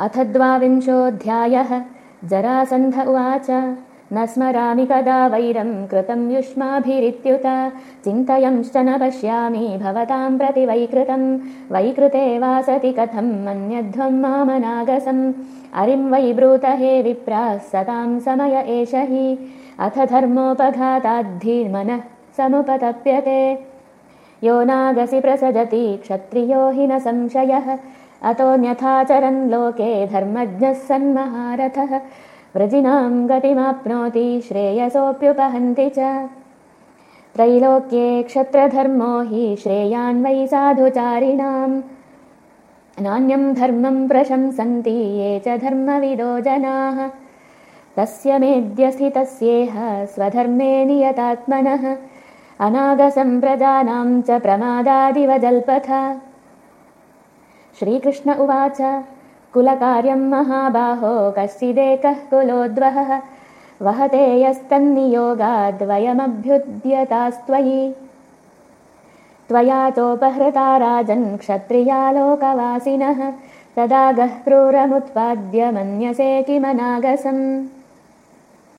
अथ द्वाविंशोऽध्यायः। जरासन्ध उवाच। न स्मरामि कदा वैरं कृतं युष्माभिरित्युत। चिन्तयंश्च न पश्यामि भवतां प्रति वैकृतं। वैकृते वासति कथम् अन्यध्वं मामनागसम्। अरिं वै ब्रूत हे विप्राः सतां समय एष हि। अथ धर्मोपघाताद्धीर्मनः समुपतप्यते। यो नागसि प्रसजति क्षत्रियो हि न संशयः अतोऽन्यथाचरन् लोके धर्मज्ञः सन्महारथः। व्रजिनां गतिमाप्नोति श्रेयसोऽप्युपहन्ति च। त्रैलोक्ये क्षत्रधर्मो हि श्रेयान्वै साधुचारिणाम्। नान्यं धर्मं प्रशंसन्ति ये च धर्मविदो जनाः। तस्य मेद्यस्थितस्येह स्वधर्मे नियतात्मनः। अनागसम्प्रजानां च प्रमादादिव श्रीकृष्ण उवाच। कुलकार्यं महाबाहो कश्चिदेकः कुलोद्वहः। वहते यस्तन्नियोगाद्वयमभ्युद्यतास्त्वयि। त्वया चोपहृता राजन् क्षत्रियालोकवासिनः। तदा गः क्रूरमुत्पाद्य मन्यसे किमनागसम्